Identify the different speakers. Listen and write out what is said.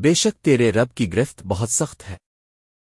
Speaker 1: بے شک تیرے رب کی گرفت بہت سخت ہے۔